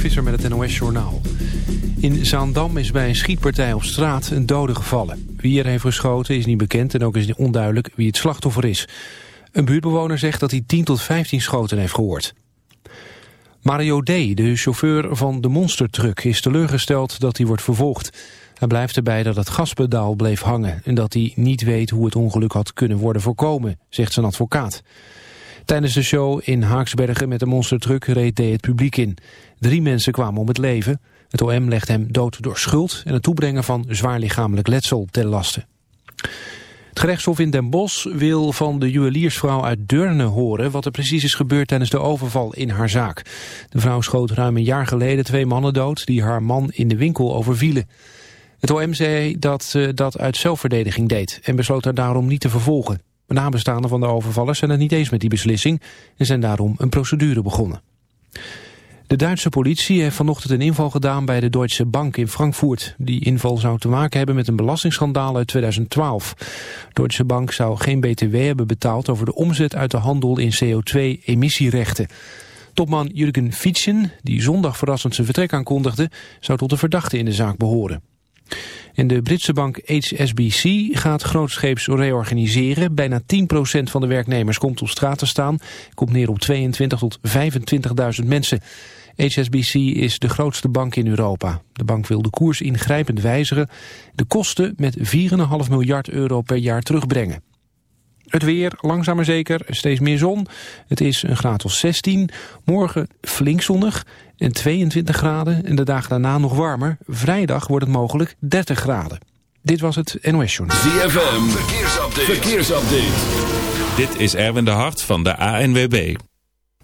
Visser met het NOS-journaal. In Zaandam is bij een schietpartij op straat een dode gevallen. Wie er heeft geschoten is niet bekend en ook is onduidelijk wie het slachtoffer is. Een buurtbewoner zegt dat hij 10 tot 15 schoten heeft gehoord. Mario D., de chauffeur van de monstertruck, is teleurgesteld dat hij wordt vervolgd. Hij blijft erbij dat het gaspedaal bleef hangen... en dat hij niet weet hoe het ongeluk had kunnen worden voorkomen, zegt zijn advocaat. Tijdens de show in Haaksbergen met de monstertruck reed D. het publiek in. Drie mensen kwamen om het leven. Het OM legt hem dood door schuld en het toebrengen van zwaar lichamelijk letsel ten laste. Het gerechtshof in Den Bosch wil van de juweliersvrouw uit Deurne horen... wat er precies is gebeurd tijdens de overval in haar zaak. De vrouw schoot ruim een jaar geleden twee mannen dood... die haar man in de winkel overvielen. Het OM zei dat ze dat uit zelfverdediging deed... en besloot haar daarom niet te vervolgen. De nabestaanden van de overvallers zijn het niet eens met die beslissing... en zijn daarom een procedure begonnen. De Duitse politie heeft vanochtend een inval gedaan bij de Deutsche Bank in Frankfurt. Die inval zou te maken hebben met een belastingsschandaal uit 2012. Deutsche Bank zou geen btw hebben betaald over de omzet uit de handel in CO2-emissierechten. Topman Jurgen Fietsen, die zondag verrassend zijn vertrek aankondigde, zou tot de verdachte in de zaak behoren. En de Britse bank HSBC gaat grootscheeps reorganiseren. Bijna 10% van de werknemers komt op straat te staan. Komt neer op 22 tot 25.000 mensen. HSBC is de grootste bank in Europa. De bank wil de koers ingrijpend wijzigen. De kosten met 4,5 miljard euro per jaar terugbrengen. Het weer, langzaam maar zeker, steeds meer zon. Het is een graad of 16. Morgen flink zonnig en 22 graden. En de dagen daarna nog warmer. Vrijdag wordt het mogelijk 30 graden. Dit was het NOS Journal. ZFM, verkeersupdate. verkeersupdate. Dit is Erwin de Hart van de ANWB.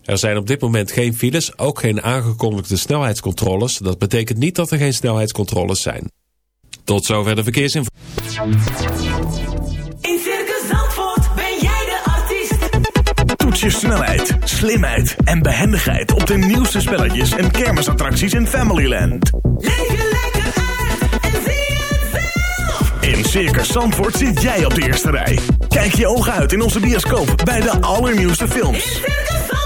Er zijn op dit moment geen files, ook geen aangekondigde snelheidscontroles. Dat betekent niet dat er geen snelheidscontroles zijn. Tot zover de verkeersinformatie. In Circus Zandvoort ben jij de artiest. Toets je snelheid, slimheid en behendigheid op de nieuwste spelletjes en kermisattracties in Familyland. Leef je lekker uit en zie het zelf. In Circus Zandvoort zit jij op de eerste rij. Kijk je ogen uit in onze bioscoop bij de allernieuwste films. In Circus Zandvoort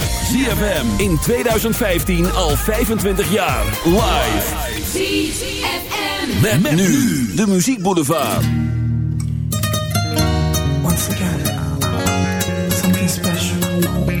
ZFM in 2015 al 25 jaar. Live. ZFM. Met, nu de Muziek Boulevard. Once again, something special.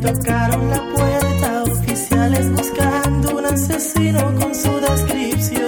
tocaron la puerta, oficiales buscando un asesino con su descripción.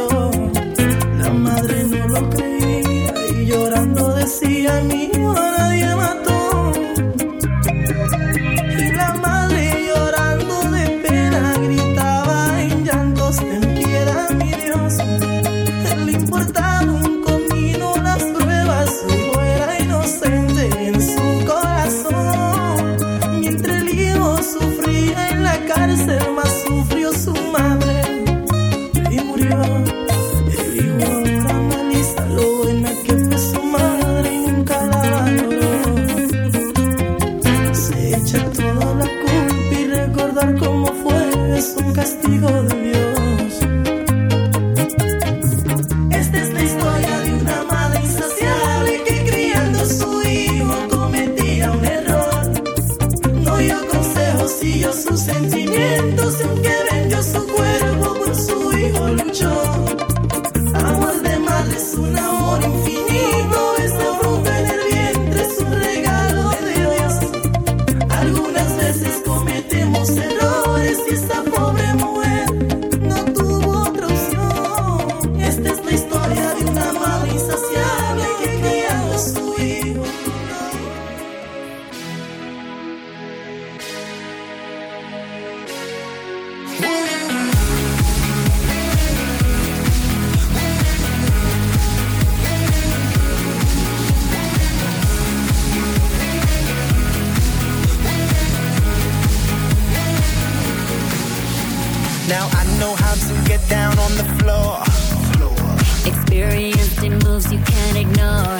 dancing moves you can't ignore.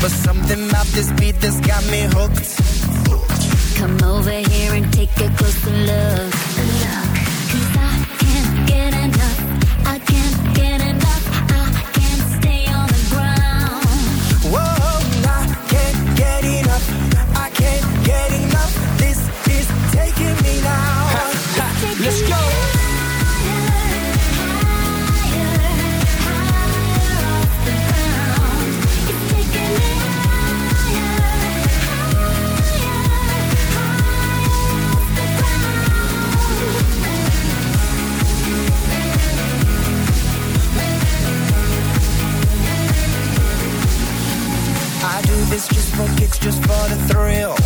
But something about this beat that's got me hooked. Come over here and take a closer look. just for the thrill.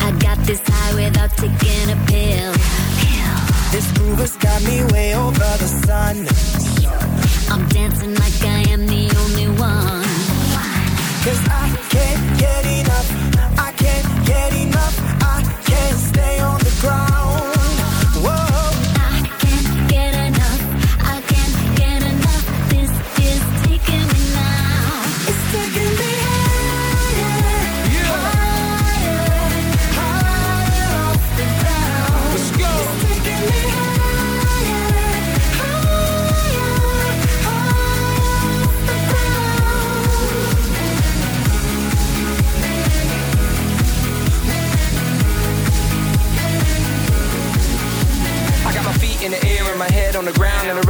I got this high without taking a pill. This groove has got me way over the sun. I'm dancing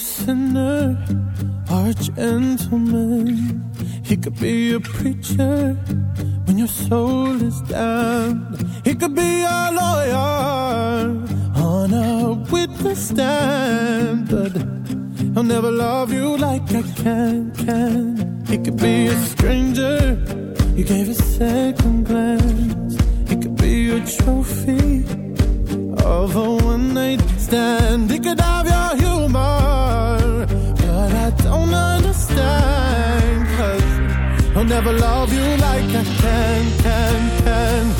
sinner or a gentleman. He could be a preacher when your soul is down. He could be a lawyer on a witness stand, but he'll never love you like I can. Can he could be a stranger you gave a second glance? He could be a trophy of a one night stand. He could have your humor, but I don't understand. Cause I'll never love you like I can, can, can.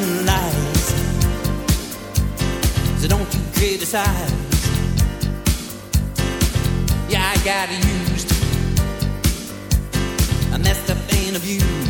synchronized. So don't you criticize. Yeah, I got used, I messed up and abused.